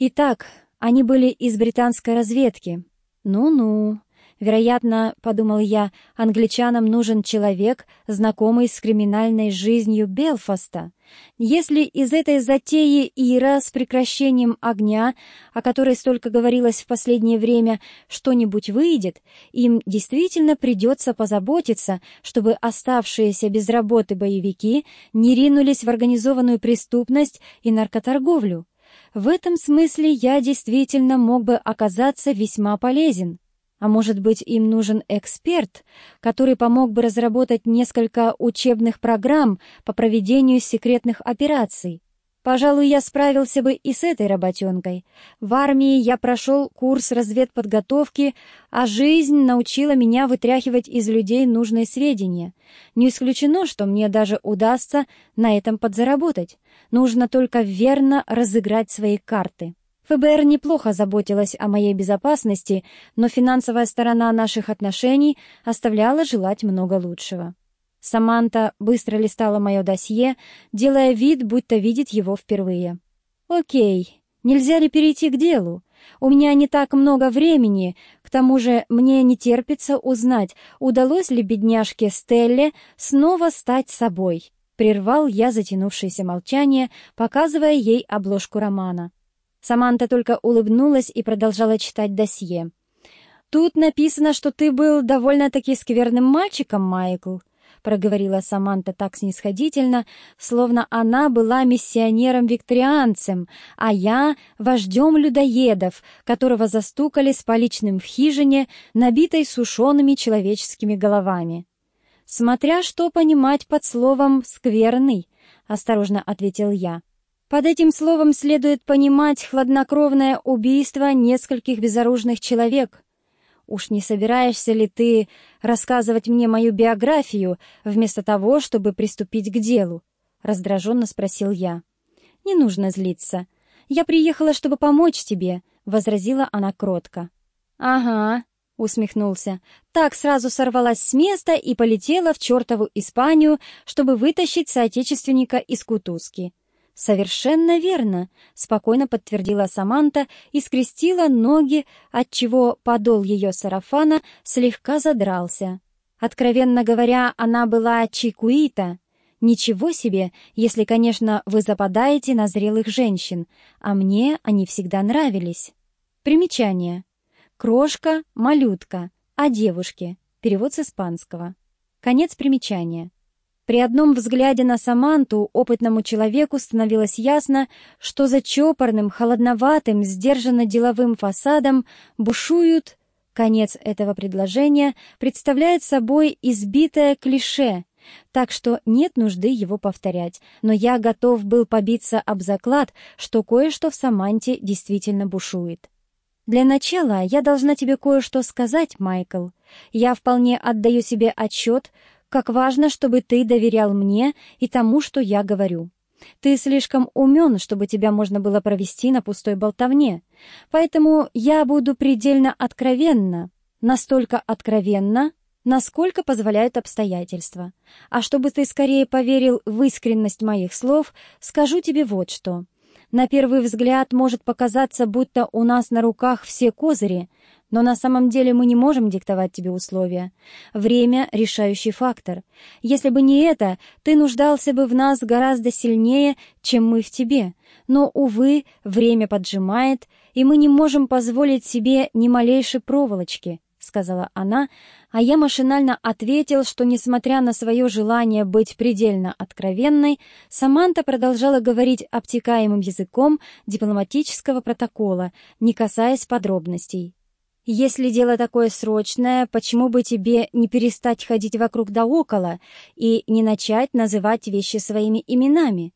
Итак, они были из британской разведки. Ну-ну. Вероятно, подумал я, англичанам нужен человек, знакомый с криминальной жизнью Белфаста. Если из этой затеи Ира с прекращением огня, о которой столько говорилось в последнее время, что-нибудь выйдет, им действительно придется позаботиться, чтобы оставшиеся без работы боевики не ринулись в организованную преступность и наркоторговлю. В этом смысле я действительно мог бы оказаться весьма полезен. А может быть, им нужен эксперт, который помог бы разработать несколько учебных программ по проведению секретных операций? Пожалуй, я справился бы и с этой работенкой. В армии я прошел курс разведподготовки, а жизнь научила меня вытряхивать из людей нужные сведения. Не исключено, что мне даже удастся на этом подзаработать. Нужно только верно разыграть свои карты. ФБР неплохо заботилась о моей безопасности, но финансовая сторона наших отношений оставляла желать много лучшего. Саманта быстро листала мое досье, делая вид, будто видит его впервые. «Окей, нельзя ли перейти к делу? У меня не так много времени, к тому же мне не терпится узнать, удалось ли бедняжке Стелле снова стать собой». Прервал я затянувшееся молчание, показывая ей обложку романа. Саманта только улыбнулась и продолжала читать досье. «Тут написано, что ты был довольно-таки скверным мальчиком, Майкл», — проговорила Саманта так снисходительно, словно она была миссионером-викторианцем, а я — вождем людоедов, которого застукали с поличным в хижине, набитой сушеными человеческими головами. «Смотря что понимать под словом «скверный», — осторожно ответил я. Под этим словом следует понимать хладнокровное убийство нескольких безоружных человек. Уж не собираешься ли ты рассказывать мне мою биографию вместо того, чтобы приступить к делу? Раздраженно спросил я. Не нужно злиться. Я приехала, чтобы помочь тебе, возразила она кротко. Ага, усмехнулся. Так сразу сорвалась с места и полетела в чертову Испанию, чтобы вытащить соотечественника из кутузки. «Совершенно верно», — спокойно подтвердила Саманта и скрестила ноги, отчего подол ее сарафана слегка задрался. Откровенно говоря, она была чикуита. Ничего себе, если, конечно, вы западаете на зрелых женщин, а мне они всегда нравились. Примечание. Крошка, малютка, а девушки. Перевод с испанского. Конец примечания. При одном взгляде на Саманту опытному человеку становилось ясно, что за чопорным, холодноватым, сдержанно-деловым фасадом бушуют... Конец этого предложения представляет собой избитое клише, так что нет нужды его повторять, но я готов был побиться об заклад, что кое-что в Саманте действительно бушует. Для начала я должна тебе кое-что сказать, Майкл. Я вполне отдаю себе отчет, как важно, чтобы ты доверял мне и тому, что я говорю. Ты слишком умен, чтобы тебя можно было провести на пустой болтовне. Поэтому я буду предельно откровенна, настолько откровенна, насколько позволяют обстоятельства. А чтобы ты скорее поверил в искренность моих слов, скажу тебе вот что. На первый взгляд может показаться, будто у нас на руках все козыри, но на самом деле мы не можем диктовать тебе условия. Время — решающий фактор. Если бы не это, ты нуждался бы в нас гораздо сильнее, чем мы в тебе. Но, увы, время поджимает, и мы не можем позволить себе ни малейшей проволочки, — сказала она, а я машинально ответил, что, несмотря на свое желание быть предельно откровенной, Саманта продолжала говорить обтекаемым языком дипломатического протокола, не касаясь подробностей. Если дело такое срочное, почему бы тебе не перестать ходить вокруг да около и не начать называть вещи своими именами?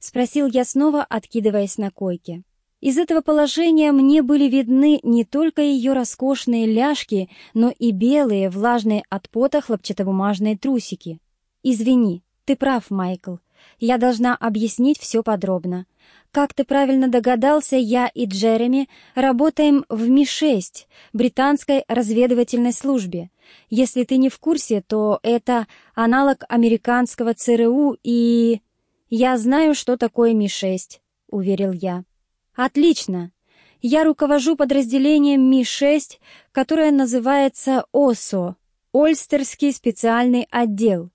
Спросил я снова, откидываясь на койке. Из этого положения мне были видны не только ее роскошные ляжки, но и белые, влажные от пота хлопчатобумажные трусики. «Извини, ты прав, Майкл. Я должна объяснить все подробно. Как ты правильно догадался, я и Джереми работаем в Ми-6, британской разведывательной службе. Если ты не в курсе, то это аналог американского ЦРУ и... Я знаю, что такое Ми-6, уверил я. Отлично. Я руковожу подразделением Ми-6, которое называется ОСО – Ольстерский специальный отдел.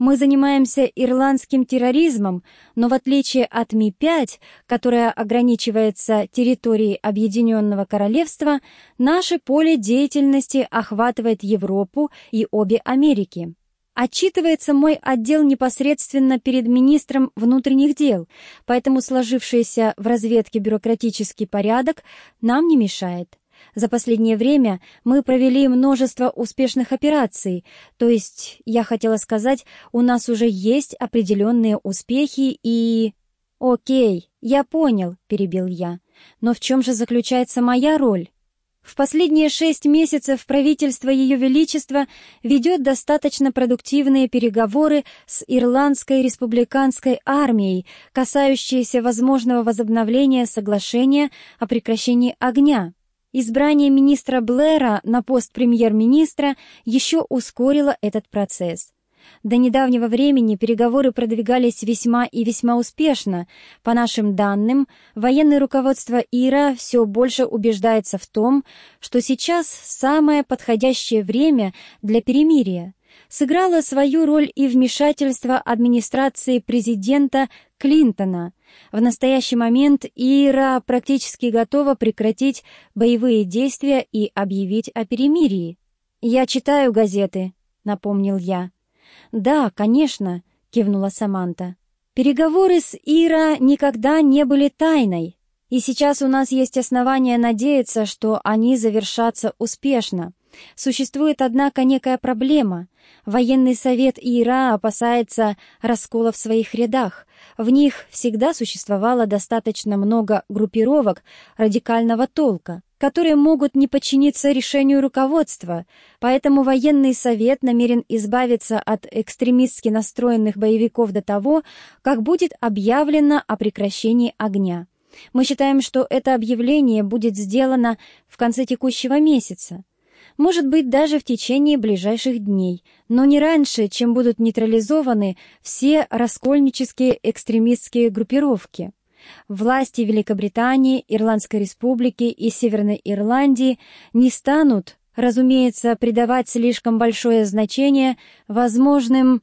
Мы занимаемся ирландским терроризмом, но в отличие от Ми-5, которая ограничивается территорией Объединенного Королевства, наше поле деятельности охватывает Европу и обе Америки. Отчитывается мой отдел непосредственно перед министром внутренних дел, поэтому сложившийся в разведке бюрократический порядок нам не мешает. За последнее время мы провели множество успешных операций, то есть, я хотела сказать, у нас уже есть определенные успехи и... «Окей, я понял», — перебил я. «Но в чем же заключается моя роль?» В последние шесть месяцев правительство Ее Величества ведет достаточно продуктивные переговоры с Ирландской республиканской армией, касающиеся возможного возобновления соглашения о прекращении огня. Избрание министра Блэра на пост премьер-министра еще ускорило этот процесс. До недавнего времени переговоры продвигались весьма и весьма успешно. По нашим данным, военное руководство Ира все больше убеждается в том, что сейчас самое подходящее время для перемирия. Сыграло свою роль и вмешательство администрации президента Клинтона. В настоящий момент Ира практически готова прекратить боевые действия и объявить о перемирии. «Я читаю газеты», — напомнил я. «Да, конечно», — кивнула Саманта. «Переговоры с Ира никогда не были тайной, и сейчас у нас есть основания надеяться, что они завершатся успешно. Существует, однако, некая проблема. Военный совет Ира опасается раскола в своих рядах. В них всегда существовало достаточно много группировок радикального толка которые могут не подчиниться решению руководства, поэтому военный совет намерен избавиться от экстремистски настроенных боевиков до того, как будет объявлено о прекращении огня. Мы считаем, что это объявление будет сделано в конце текущего месяца. Может быть, даже в течение ближайших дней, но не раньше, чем будут нейтрализованы все раскольнические экстремистские группировки. Власти Великобритании, Ирландской республики и Северной Ирландии не станут, разумеется, придавать слишком большое значение возможным,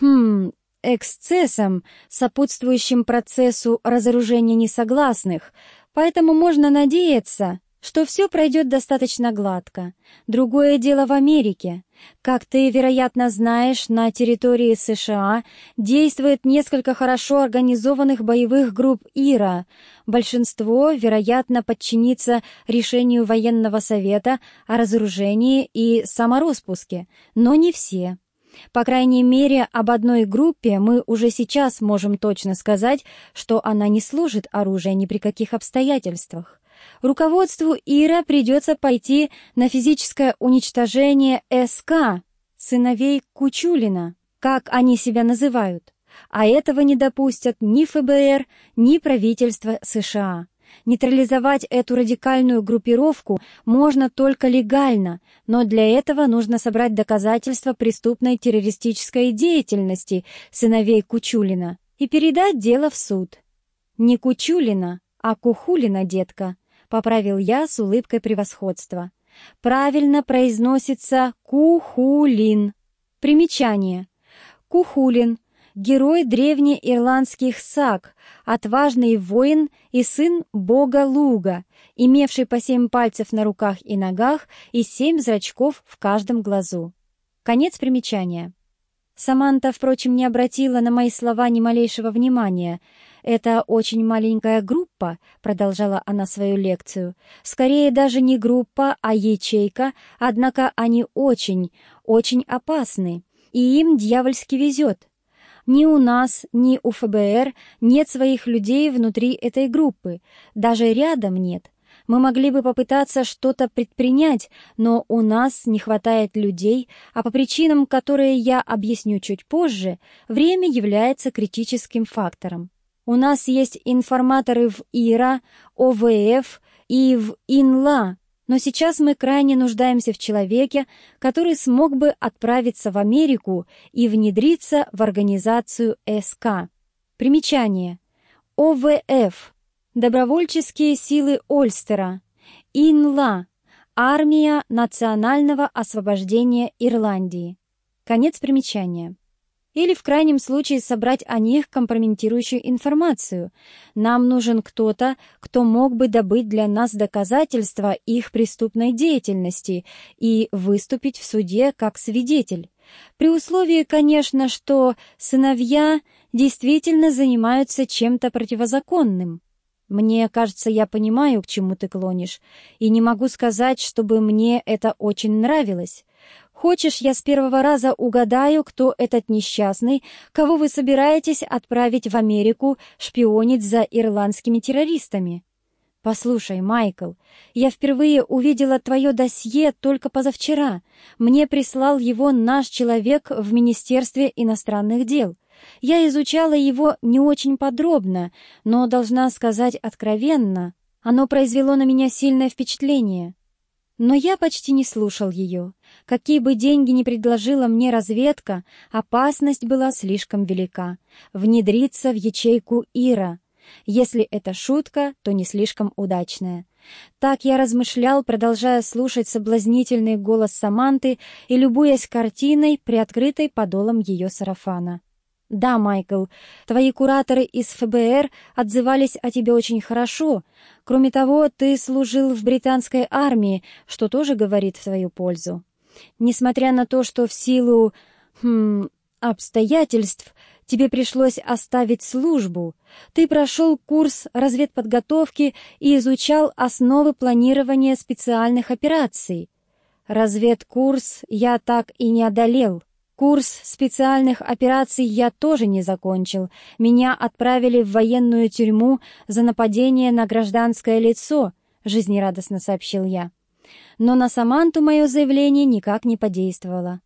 хм, эксцессам, сопутствующим процессу разоружения несогласных, поэтому можно надеяться, что все пройдет достаточно гладко. Другое дело в Америке. Как ты, вероятно, знаешь, на территории США действует несколько хорошо организованных боевых групп ИРА. Большинство, вероятно, подчинится решению военного совета о разоружении и самороспуске, но не все. По крайней мере, об одной группе мы уже сейчас можем точно сказать, что она не служит оружие ни при каких обстоятельствах. Руководству Ира придется пойти на физическое уничтожение СК, сыновей Кучулина, как они себя называют, а этого не допустят ни ФБР, ни правительство США. Нейтрализовать эту радикальную группировку можно только легально, но для этого нужно собрать доказательства преступной террористической деятельности сыновей Кучулина и передать дело в суд. Не Кучулина, а Кухулина, детка, — поправил я с улыбкой превосходства. «Правильно произносится Кухулин». Примечание. Кухулин — герой древнеирландских саг, отважный воин и сын бога Луга, имевший по семь пальцев на руках и ногах и семь зрачков в каждом глазу. Конец примечания. Саманта, впрочем, не обратила на мои слова ни малейшего внимания — «Это очень маленькая группа», — продолжала она свою лекцию. «Скорее даже не группа, а ячейка, однако они очень, очень опасны, и им дьявольски везет. Ни у нас, ни у ФБР нет своих людей внутри этой группы, даже рядом нет». Мы могли бы попытаться что-то предпринять, но у нас не хватает людей, а по причинам, которые я объясню чуть позже, время является критическим фактором. У нас есть информаторы в ИРА, ОВФ и в ИНЛА, но сейчас мы крайне нуждаемся в человеке, который смог бы отправиться в Америку и внедриться в организацию СК. Примечание. ОВФ. Добровольческие силы Ольстера. Инла. Армия национального освобождения Ирландии. Конец примечания. Или в крайнем случае собрать о них компрометирующую информацию. Нам нужен кто-то, кто мог бы добыть для нас доказательства их преступной деятельности и выступить в суде как свидетель. При условии, конечно, что сыновья действительно занимаются чем-то противозаконным. Мне кажется, я понимаю, к чему ты клонишь, и не могу сказать, чтобы мне это очень нравилось. Хочешь, я с первого раза угадаю, кто этот несчастный, кого вы собираетесь отправить в Америку шпионить за ирландскими террористами? Послушай, Майкл, я впервые увидела твое досье только позавчера. Мне прислал его наш человек в Министерстве иностранных дел. Я изучала его не очень подробно, но, должна сказать откровенно, оно произвело на меня сильное впечатление. Но я почти не слушал ее. Какие бы деньги ни предложила мне разведка, опасность была слишком велика. Внедриться в ячейку Ира. Если это шутка, то не слишком удачная. Так я размышлял, продолжая слушать соблазнительный голос Саманты и любуясь картиной, приоткрытой подолом ее сарафана. «Да, Майкл, твои кураторы из ФБР отзывались о тебе очень хорошо. Кроме того, ты служил в британской армии, что тоже говорит в твою пользу. Несмотря на то, что в силу... Хм, обстоятельств тебе пришлось оставить службу, ты прошел курс разведподготовки и изучал основы планирования специальных операций. Разведкурс я так и не одолел». Курс специальных операций я тоже не закончил. Меня отправили в военную тюрьму за нападение на гражданское лицо, жизнерадостно сообщил я. Но на Саманту мое заявление никак не подействовало.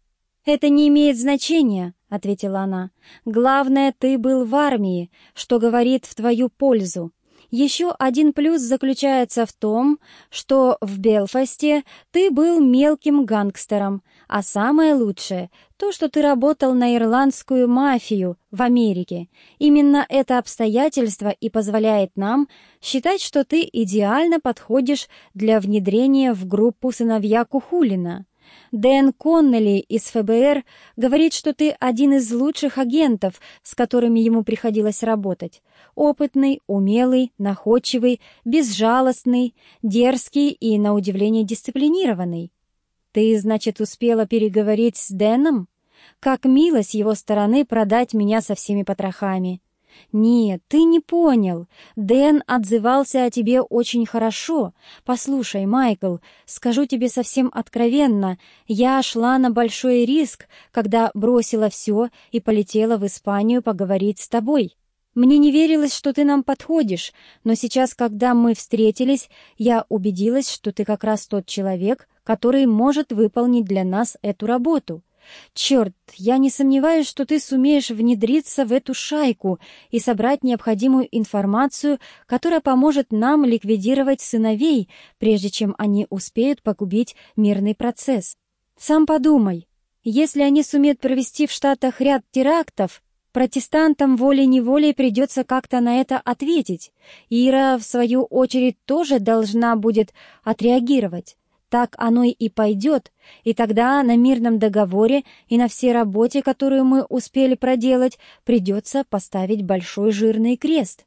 «Это не имеет значения», — ответила она. «Главное, ты был в армии, что говорит в твою пользу. Еще один плюс заключается в том, что в Белфасте ты был мелким гангстером, а самое лучшее — то, что ты работал на ирландскую мафию в Америке. Именно это обстоятельство и позволяет нам считать, что ты идеально подходишь для внедрения в группу сыновья Кухулина. Дэн Коннелли из ФБР говорит, что ты один из лучших агентов, с которыми ему приходилось работать. Опытный, умелый, находчивый, безжалостный, дерзкий и, на удивление, дисциплинированный. Ты, значит, успела переговорить с Дэном? Как мило с его стороны продать меня со всеми потрохами. «Нет, ты не понял. Дэн отзывался о тебе очень хорошо. Послушай, Майкл, скажу тебе совсем откровенно, я шла на большой риск, когда бросила все и полетела в Испанию поговорить с тобой. Мне не верилось, что ты нам подходишь, но сейчас, когда мы встретились, я убедилась, что ты как раз тот человек, который может выполнить для нас эту работу». «Черт, я не сомневаюсь, что ты сумеешь внедриться в эту шайку и собрать необходимую информацию, которая поможет нам ликвидировать сыновей, прежде чем они успеют погубить мирный процесс. Сам подумай, если они сумеют провести в Штатах ряд терактов, протестантам волей-неволей придется как-то на это ответить. Ира, в свою очередь, тоже должна будет отреагировать. Так оно и пойдет, и тогда на мирном договоре и на всей работе, которую мы успели проделать, придется поставить большой жирный крест.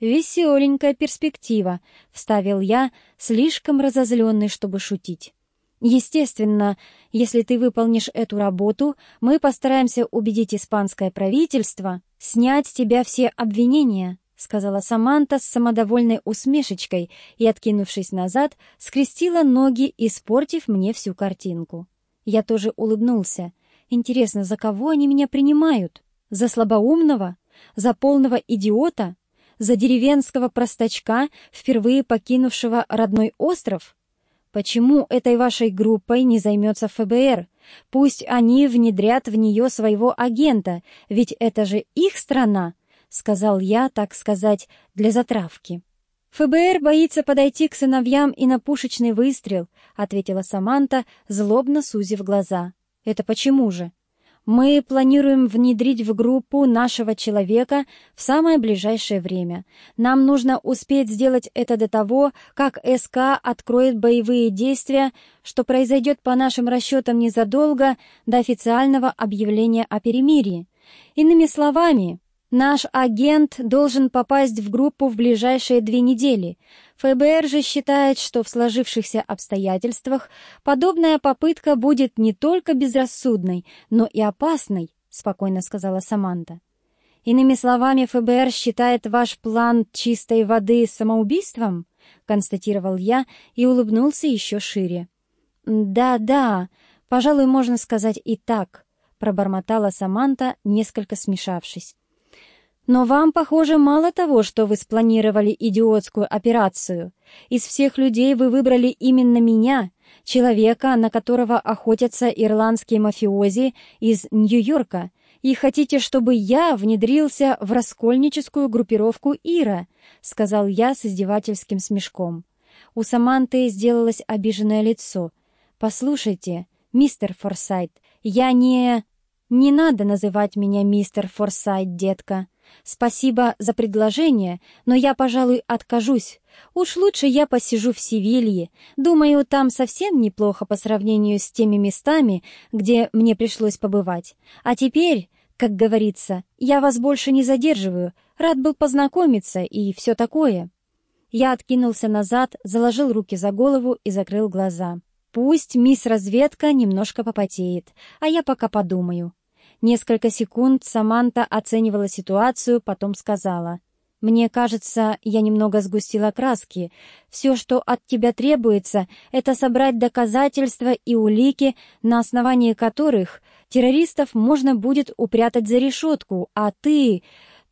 «Веселенькая перспектива», — вставил я, слишком разозленный, чтобы шутить. «Естественно, если ты выполнишь эту работу, мы постараемся убедить испанское правительство снять с тебя все обвинения». — сказала Саманта с самодовольной усмешечкой и, откинувшись назад, скрестила ноги, испортив мне всю картинку. Я тоже улыбнулся. Интересно, за кого они меня принимают? За слабоумного? За полного идиота? За деревенского простачка, впервые покинувшего родной остров? Почему этой вашей группой не займется ФБР? Пусть они внедрят в нее своего агента, ведь это же их страна, — сказал я, так сказать, для затравки. «ФБР боится подойти к сыновьям и на пушечный выстрел», — ответила Саманта, злобно сузив глаза. «Это почему же?» Мы планируем внедрить в группу нашего человека в самое ближайшее время. Нам нужно успеть сделать это до того, как СК откроет боевые действия, что произойдет по нашим расчетам незадолго до официального объявления о перемирии. Иными словами, Наш агент должен попасть в группу в ближайшие две недели. ФБР же считает, что в сложившихся обстоятельствах подобная попытка будет не только безрассудной, но и опасной, спокойно сказала Саманта. Иными словами, ФБР считает ваш план чистой воды самоубийством? констатировал я и улыбнулся еще шире. Да-да, пожалуй, можно сказать и так, пробормотала Саманта, несколько смешавшись. Но вам, похоже, мало того, что вы спланировали идиотскую операцию. Из всех людей вы выбрали именно меня, человека, на которого охотятся ирландские мафиози из Нью-Йорка, и хотите, чтобы я внедрился в раскольническую группировку Ира», — сказал я с издевательским смешком. У Саманты сделалось обиженное лицо. «Послушайте, мистер Форсайт, я не...» «Не надо называть меня мистер Форсайт, детка», Спасибо за предложение, но я, пожалуй, откажусь. Уж лучше я посижу в Севилье. Думаю, там совсем неплохо по сравнению с теми местами, где мне пришлось побывать. А теперь, как говорится, я вас больше не задерживаю. Рад был познакомиться и все такое. Я откинулся назад, заложил руки за голову и закрыл глаза. Пусть мисс разведка немножко попотеет, а я пока подумаю. Несколько секунд Саманта оценивала ситуацию, потом сказала. «Мне кажется, я немного сгустила краски. Все, что от тебя требуется, это собрать доказательства и улики, на основании которых террористов можно будет упрятать за решетку, а ты...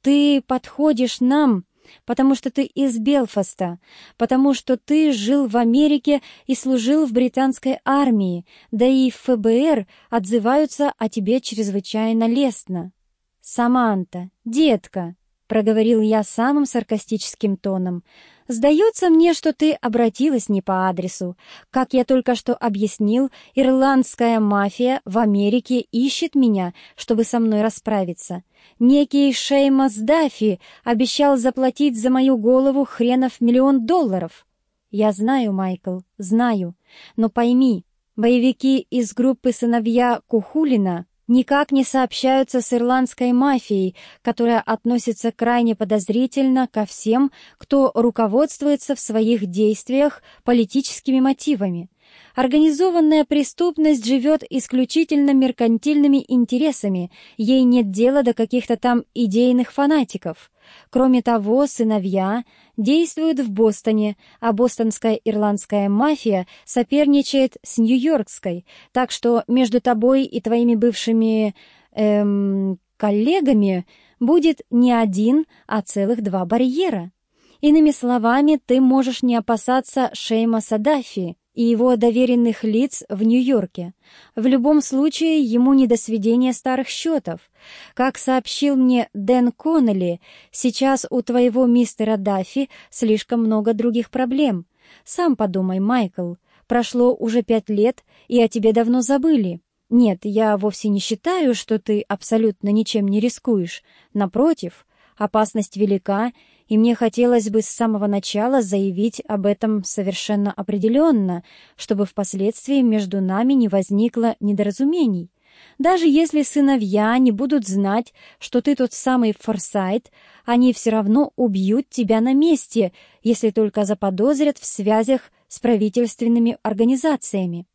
ты подходишь нам потому что ты из Белфаста, потому что ты жил в Америке и служил в британской армии, да и в ФБР отзываются о тебе чрезвычайно лестно. Саманта, детка, — проговорил я самым саркастическим тоном. «Сдается мне, что ты обратилась не по адресу. Как я только что объяснил, ирландская мафия в Америке ищет меня, чтобы со мной расправиться. Некий Шеймас Даффи обещал заплатить за мою голову хренов миллион долларов». «Я знаю, Майкл, знаю. Но пойми, боевики из группы «Сыновья Кухулина» никак не сообщаются с ирландской мафией, которая относится крайне подозрительно ко всем, кто руководствуется в своих действиях политическими мотивами. Организованная преступность живет исключительно меркантильными интересами, ей нет дела до каких-то там идейных фанатиков. Кроме того, сыновья действуют в Бостоне, а бостонская ирландская мафия соперничает с нью-йоркской, так что между тобой и твоими бывшими... эм... коллегами будет не один, а целых два барьера. Иными словами, ты можешь не опасаться Шейма Садафи, и его доверенных лиц в Нью-Йорке. В любом случае, ему не до сведения старых счетов. Как сообщил мне Дэн Коннелли, сейчас у твоего мистера Даффи слишком много других проблем. Сам подумай, Майкл, прошло уже пять лет, и о тебе давно забыли. Нет, я вовсе не считаю, что ты абсолютно ничем не рискуешь. Напротив, опасность велика, и мне хотелось бы с самого начала заявить об этом совершенно определенно, чтобы впоследствии между нами не возникло недоразумений. Даже если сыновья не будут знать, что ты тот самый Форсайт, они все равно убьют тебя на месте, если только заподозрят в связях с правительственными организациями.